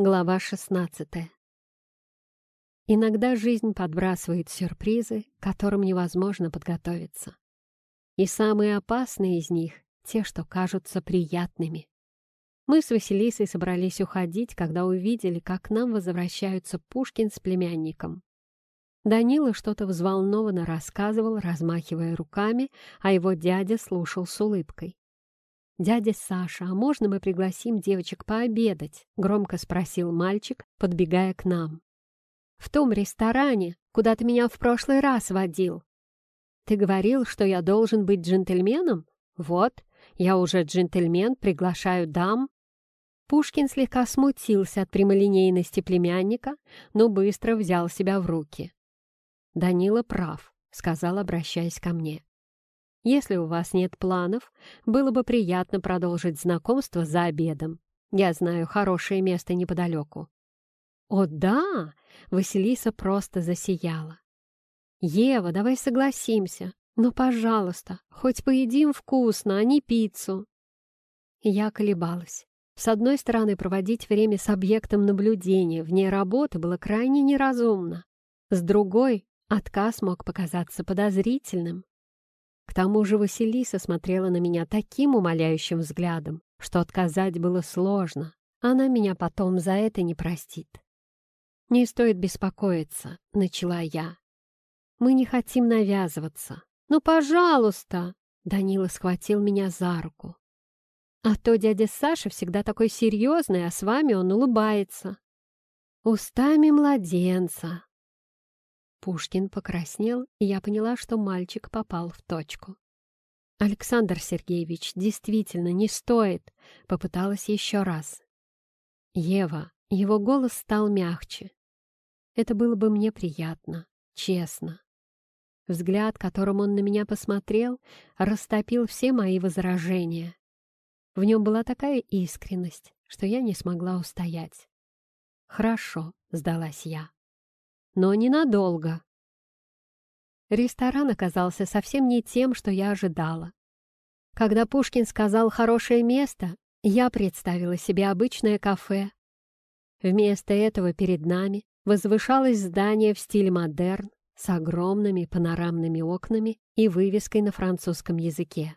Глава 16 Иногда жизнь подбрасывает сюрпризы, к которым невозможно подготовиться. И самые опасные из них — те, что кажутся приятными. Мы с Василисой собрались уходить, когда увидели, как к нам возвращаются Пушкин с племянником. Данила что-то взволнованно рассказывал, размахивая руками, а его дядя слушал с улыбкой. «Дядя Саша, а можно мы пригласим девочек пообедать?» — громко спросил мальчик, подбегая к нам. «В том ресторане, куда ты меня в прошлый раз водил. Ты говорил, что я должен быть джентльменом? Вот, я уже джентльмен, приглашаю дам». Пушкин слегка смутился от прямолинейности племянника, но быстро взял себя в руки. «Данила прав», — сказал, обращаясь ко мне. Если у вас нет планов, было бы приятно продолжить знакомство за обедом. Я знаю хорошее место неподалеку». «О, да!» — Василиса просто засияла. «Ева, давай согласимся. Ну, пожалуйста, хоть поедим вкусно, а не пиццу». Я колебалась. С одной стороны, проводить время с объектом наблюдения вне работы было крайне неразумно. С другой, отказ мог показаться подозрительным. К тому же Василиса смотрела на меня таким умоляющим взглядом, что отказать было сложно. Она меня потом за это не простит. «Не стоит беспокоиться», — начала я. «Мы не хотим навязываться. Ну, пожалуйста!» Данила схватил меня за руку. «А то дядя Саша всегда такой серьезный, а с вами он улыбается». «Устами младенца», Пушкин покраснел, и я поняла, что мальчик попал в точку. «Александр Сергеевич, действительно, не стоит!» — попыталась еще раз. «Ева!» — его голос стал мягче. «Это было бы мне приятно, честно». Взгляд, которым он на меня посмотрел, растопил все мои возражения. В нем была такая искренность, что я не смогла устоять. «Хорошо», — сдалась я но ненадолго. Ресторан оказался совсем не тем, что я ожидала. Когда Пушкин сказал «хорошее место», я представила себе обычное кафе. Вместо этого перед нами возвышалось здание в стиле модерн с огромными панорамными окнами и вывеской на французском языке.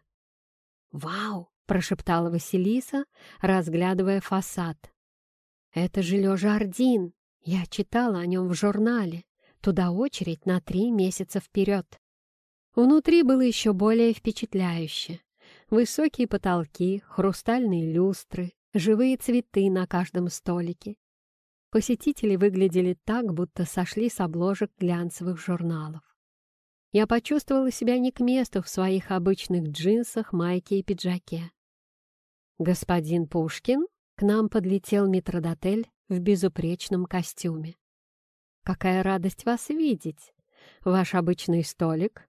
«Вау!» — прошептала Василиса, разглядывая фасад. «Это же Лё Жардин!» Я читала о нем в журнале. Туда очередь на три месяца вперед. Внутри было еще более впечатляюще. Высокие потолки, хрустальные люстры, живые цветы на каждом столике. Посетители выглядели так, будто сошли с обложек глянцевых журналов. Я почувствовала себя не к месту в своих обычных джинсах, майке и пиджаке. «Господин Пушкин?» К нам подлетел метродотель в безупречном костюме. «Какая радость вас видеть! Ваш обычный столик?»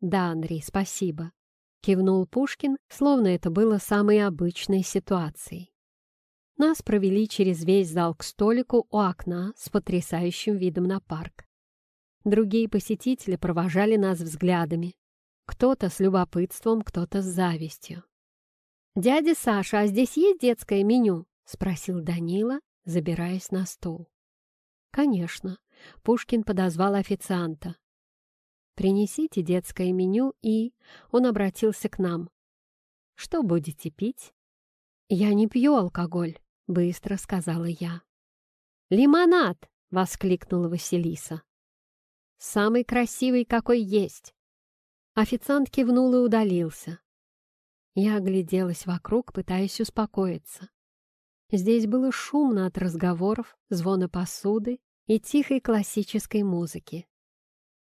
«Да, Андрей, спасибо», — кивнул Пушкин, словно это было самой обычной ситуацией. Нас провели через весь зал к столику у окна с потрясающим видом на парк. Другие посетители провожали нас взглядами. Кто-то с любопытством, кто-то с завистью. «Дядя Саша, а здесь есть детское меню?» — спросил Данила, забираясь на стол. «Конечно», — Пушкин подозвал официанта. «Принесите детское меню и...» Он обратился к нам. «Что будете пить?» «Я не пью алкоголь», — быстро сказала я. «Лимонад!» — воскликнула Василиса. «Самый красивый, какой есть!» Официант кивнул и удалился. Я огляделась вокруг, пытаясь успокоиться. Здесь было шумно от разговоров, звона посуды и тихой классической музыки.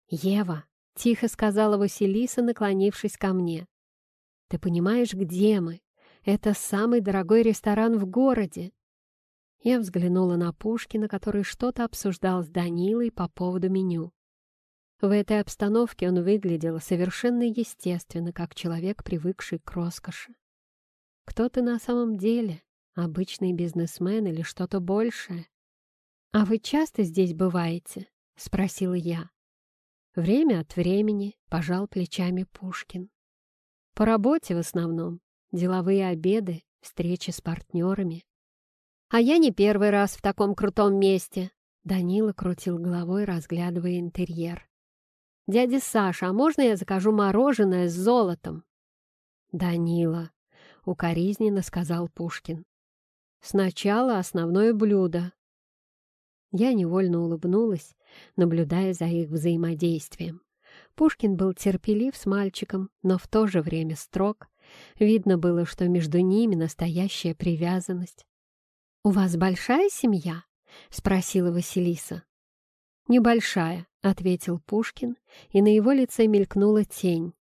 «Ева», — тихо сказала Василиса, наклонившись ко мне, — «ты понимаешь, где мы? Это самый дорогой ресторан в городе». Я взглянула на Пушкина, который что-то обсуждал с Данилой по поводу меню. В этой обстановке он выглядел совершенно естественно, как человек, привыкший к роскоши. Кто ты на самом деле? Обычный бизнесмен или что-то большее? «А вы часто здесь бываете?» — спросила я. Время от времени пожал плечами Пушкин. По работе в основном, деловые обеды, встречи с партнерами. А я не первый раз в таком крутом месте. Данила крутил головой, разглядывая интерьер. «Дядя Саша, а можно я закажу мороженое с золотом?» «Данила», — укоризненно сказал Пушкин. «Сначала основное блюдо». Я невольно улыбнулась, наблюдая за их взаимодействием. Пушкин был терпелив с мальчиком, но в то же время строг. Видно было, что между ними настоящая привязанность. «У вас большая семья?» — спросила Василиса. «Небольшая», — ответил Пушкин, и на его лице мелькнула тень.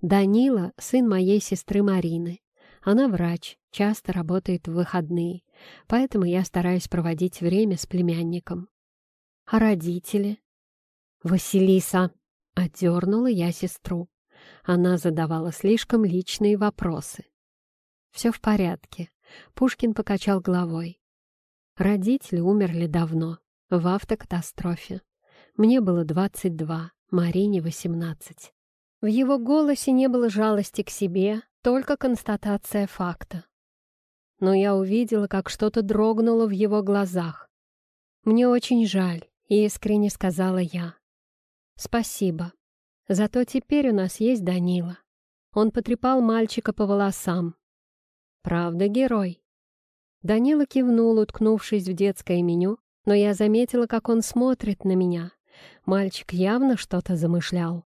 «Данила — сын моей сестры Марины. Она врач, часто работает в выходные, поэтому я стараюсь проводить время с племянником. А родители?» «Василиса!» — отдернула я сестру. Она задавала слишком личные вопросы. «Все в порядке. Пушкин покачал головой. Родители умерли давно, в автокатастрофе. Мне было 22, Марине 18. В его голосе не было жалости к себе, только констатация факта. Но я увидела, как что-то дрогнуло в его глазах. «Мне очень жаль», — искренне сказала я. «Спасибо. Зато теперь у нас есть Данила». Он потрепал мальчика по волосам, Правда, герой?» Данила кивнул, уткнувшись в детское меню, но я заметила, как он смотрит на меня. Мальчик явно что-то замышлял.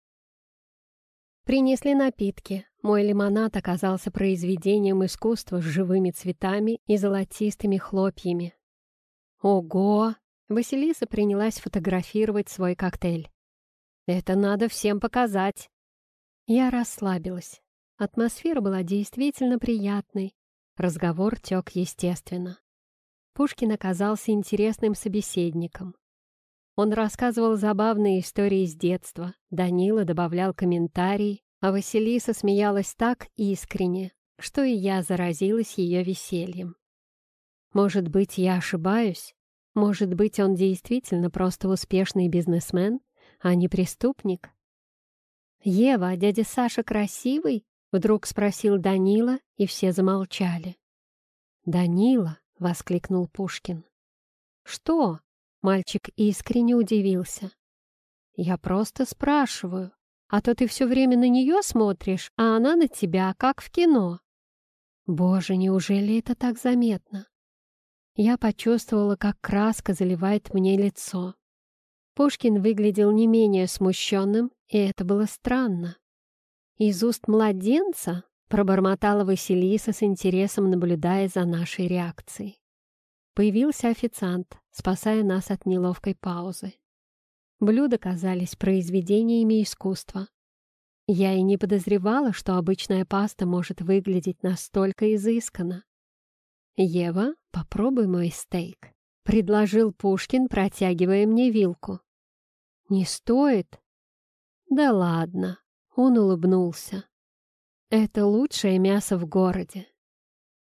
Принесли напитки. Мой лимонад оказался произведением искусства с живыми цветами и золотистыми хлопьями. «Ого!» Василиса принялась фотографировать свой коктейль. «Это надо всем показать!» Я расслабилась. Атмосфера была действительно приятной, Разговор тек естественно. Пушкин оказался интересным собеседником. Он рассказывал забавные истории с детства, Данила добавлял комментарии, а Василиса смеялась так искренне, что и я заразилась ее весельем. Может быть, я ошибаюсь? Может быть, он действительно просто успешный бизнесмен, а не преступник? «Ева, а дядя Саша красивый?» Вдруг спросил Данила, и все замолчали. «Данила!» — воскликнул Пушкин. «Что?» — мальчик искренне удивился. «Я просто спрашиваю, а то ты все время на нее смотришь, а она на тебя, как в кино». «Боже, неужели это так заметно?» Я почувствовала, как краска заливает мне лицо. Пушкин выглядел не менее смущенным, и это было странно. «Из уст младенца?» — пробормотала Василиса с интересом, наблюдая за нашей реакцией. Появился официант, спасая нас от неловкой паузы. Блюда казались произведениями искусства. Я и не подозревала, что обычная паста может выглядеть настолько изысканно. «Ева, попробуй мой стейк», — предложил Пушкин, протягивая мне вилку. «Не стоит?» «Да ладно», он улыбнулся. «Это лучшее мясо в городе».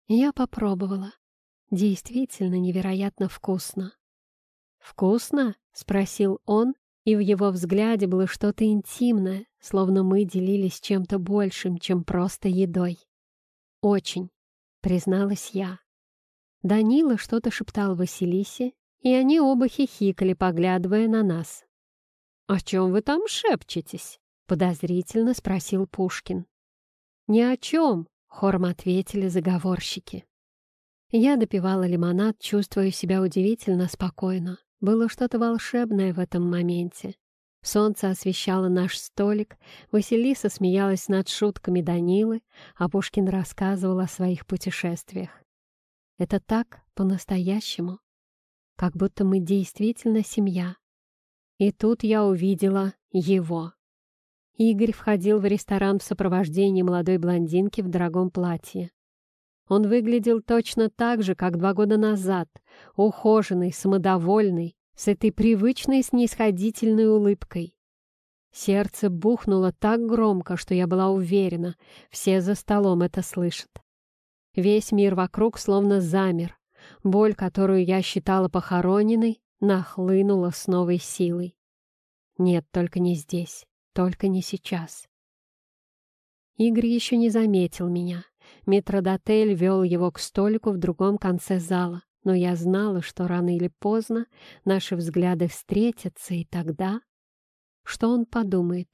Я попробовала. Действительно невероятно вкусно. «Вкусно?» — спросил он, и в его взгляде было что-то интимное, словно мы делились чем-то большим, чем просто едой. «Очень», — призналась я. Данила что-то шептал Василисе, и они оба хихикали, поглядывая на нас. «О чем вы там шепчетесь?» Подозрительно спросил Пушкин. «Ни о чем», — хором ответили заговорщики. Я допивала лимонад, чувствуя себя удивительно спокойно. Было что-то волшебное в этом моменте. Солнце освещало наш столик, Василиса смеялась над шутками Данилы, а Пушкин рассказывал о своих путешествиях. Это так, по-настоящему, как будто мы действительно семья. И тут я увидела его. Игорь входил в ресторан в сопровождении молодой блондинки в дорогом платье. Он выглядел точно так же, как два года назад, ухоженный, самодовольный, с этой привычной снисходительной улыбкой. Сердце бухнуло так громко, что я была уверена, все за столом это слышат. Весь мир вокруг словно замер. Боль, которую я считала похороненной, нахлынула с новой силой. Нет, только не здесь. Только не сейчас. Игорь еще не заметил меня. Метродотель вел его к столику в другом конце зала, но я знала, что рано или поздно наши взгляды встретятся, и тогда... Что он подумает?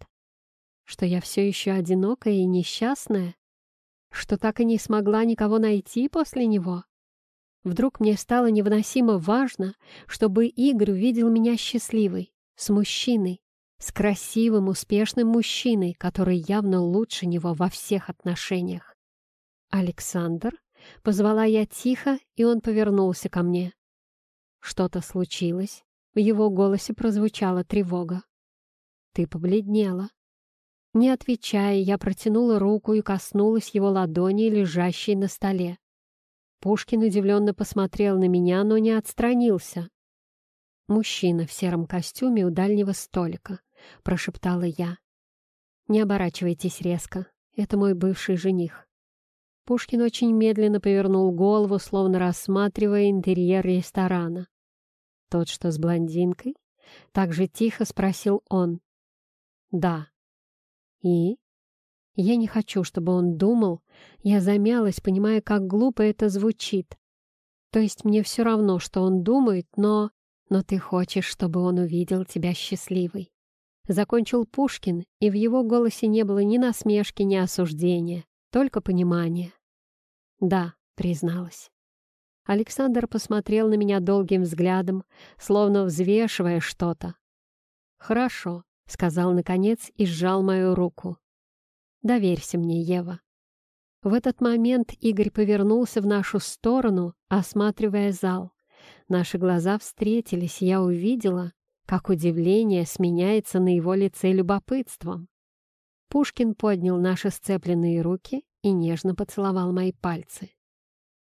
Что я все еще одинокая и несчастная? Что так и не смогла никого найти после него? Вдруг мне стало невыносимо важно, чтобы Игорь увидел меня счастливой, с мужчиной, с красивым, успешным мужчиной, который явно лучше него во всех отношениях. «Александр?» — позвала я тихо, и он повернулся ко мне. Что-то случилось. В его голосе прозвучала тревога. «Ты побледнела». Не отвечая, я протянула руку и коснулась его ладони, лежащей на столе. Пушкин удивленно посмотрел на меня, но не отстранился. Мужчина в сером костюме у дальнего столика. — прошептала я. «Не оборачивайтесь резко. Это мой бывший жених». Пушкин очень медленно повернул голову, словно рассматривая интерьер ресторана. «Тот, что с блондинкой?» — так же тихо спросил он. «Да». «И?» Я не хочу, чтобы он думал. Я замялась, понимая, как глупо это звучит. То есть мне все равно, что он думает, но... Но ты хочешь, чтобы он увидел тебя счастливой. Закончил Пушкин, и в его голосе не было ни насмешки, ни осуждения, только понимание. «Да», — призналась. Александр посмотрел на меня долгим взглядом, словно взвешивая что-то. «Хорошо», — сказал наконец и сжал мою руку. «Доверься мне, Ева». В этот момент Игорь повернулся в нашу сторону, осматривая зал. Наши глаза встретились, я увидела, как удивление сменяется на его лице любопытством. Пушкин поднял наши сцепленные руки и нежно поцеловал мои пальцы.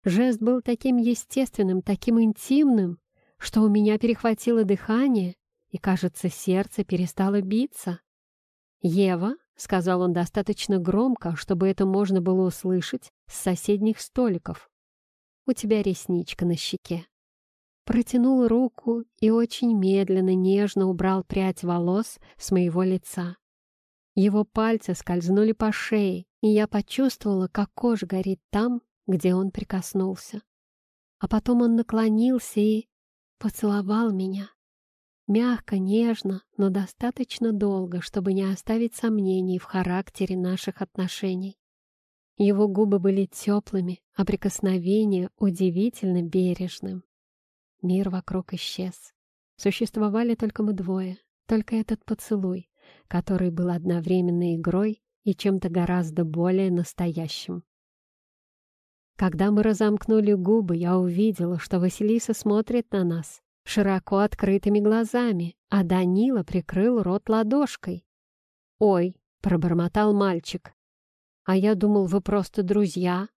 Жест был таким естественным, таким интимным, что у меня перехватило дыхание, и, кажется, сердце перестало биться. «Ева», — сказал он достаточно громко, чтобы это можно было услышать с соседних столиков, — «у тебя ресничка на щеке» протянул руку и очень медленно, нежно убрал прядь волос с моего лица. Его пальцы скользнули по шее, и я почувствовала, как кожа горит там, где он прикоснулся. А потом он наклонился и поцеловал меня. Мягко, нежно, но достаточно долго, чтобы не оставить сомнений в характере наших отношений. Его губы были теплыми, а прикосновение удивительно бережным. Мир вокруг исчез. Существовали только мы двое, только этот поцелуй, который был одновременно игрой и чем-то гораздо более настоящим. Когда мы разомкнули губы, я увидела, что Василиса смотрит на нас широко открытыми глазами, а Данила прикрыл рот ладошкой. «Ой!» — пробормотал мальчик. «А я думал, вы просто друзья».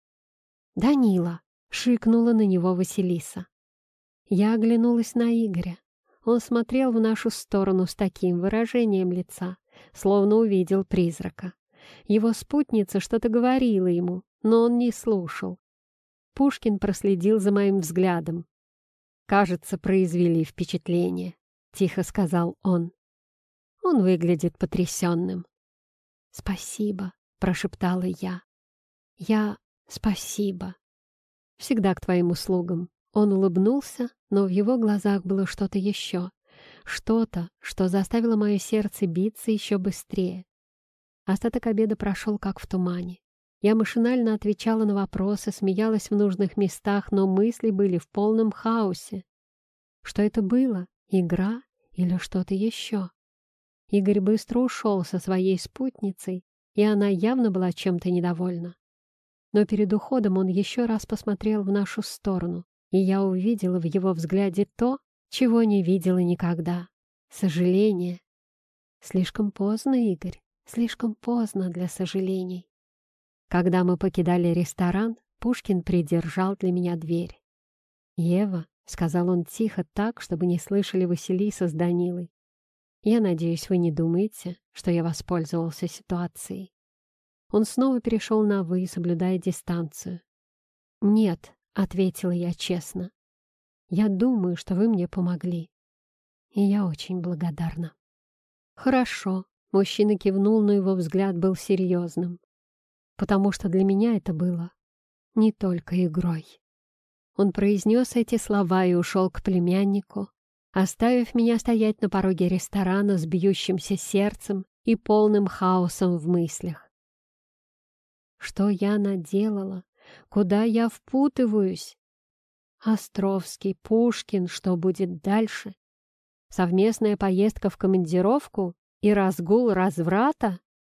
«Данила!» — шикнула на него Василиса. Я оглянулась на Игоря. Он смотрел в нашу сторону с таким выражением лица, словно увидел призрака. Его спутница что-то говорила ему, но он не слушал. Пушкин проследил за моим взглядом. «Кажется, произвели впечатление», — тихо сказал он. Он выглядит потрясенным. «Спасибо», — прошептала я. «Я... спасибо. Всегда к твоим услугам». Он улыбнулся, но в его глазах было что-то еще, что-то, что заставило мое сердце биться еще быстрее. Остаток обеда прошел как в тумане. Я машинально отвечала на вопросы, смеялась в нужных местах, но мысли были в полном хаосе. Что это было? Игра или что-то еще? Игорь быстро ушел со своей спутницей, и она явно была чем-то недовольна. Но перед уходом он еще раз посмотрел в нашу сторону, и я увидела в его взгляде то, чего не видела никогда — сожаление. Слишком поздно, Игорь, слишком поздно для сожалений. Когда мы покидали ресторан, Пушкин придержал для меня дверь. «Ева», — сказал он тихо так, чтобы не слышали Василиса с Данилой, «я надеюсь, вы не думаете, что я воспользовался ситуацией». Он снова перешел на «вы», соблюдая дистанцию. «Нет», — ответила я честно. «Я думаю, что вы мне помогли, и я очень благодарна». «Хорошо», — мужчина кивнул, но его взгляд был серьезным, потому что для меня это было не только игрой. Он произнес эти слова и ушел к племяннику, оставив меня стоять на пороге ресторана с бьющимся сердцем и полным хаосом в мыслях. Что я наделала? Куда я впутываюсь? Островский, Пушкин, что будет дальше? Совместная поездка в командировку и разгул разврата?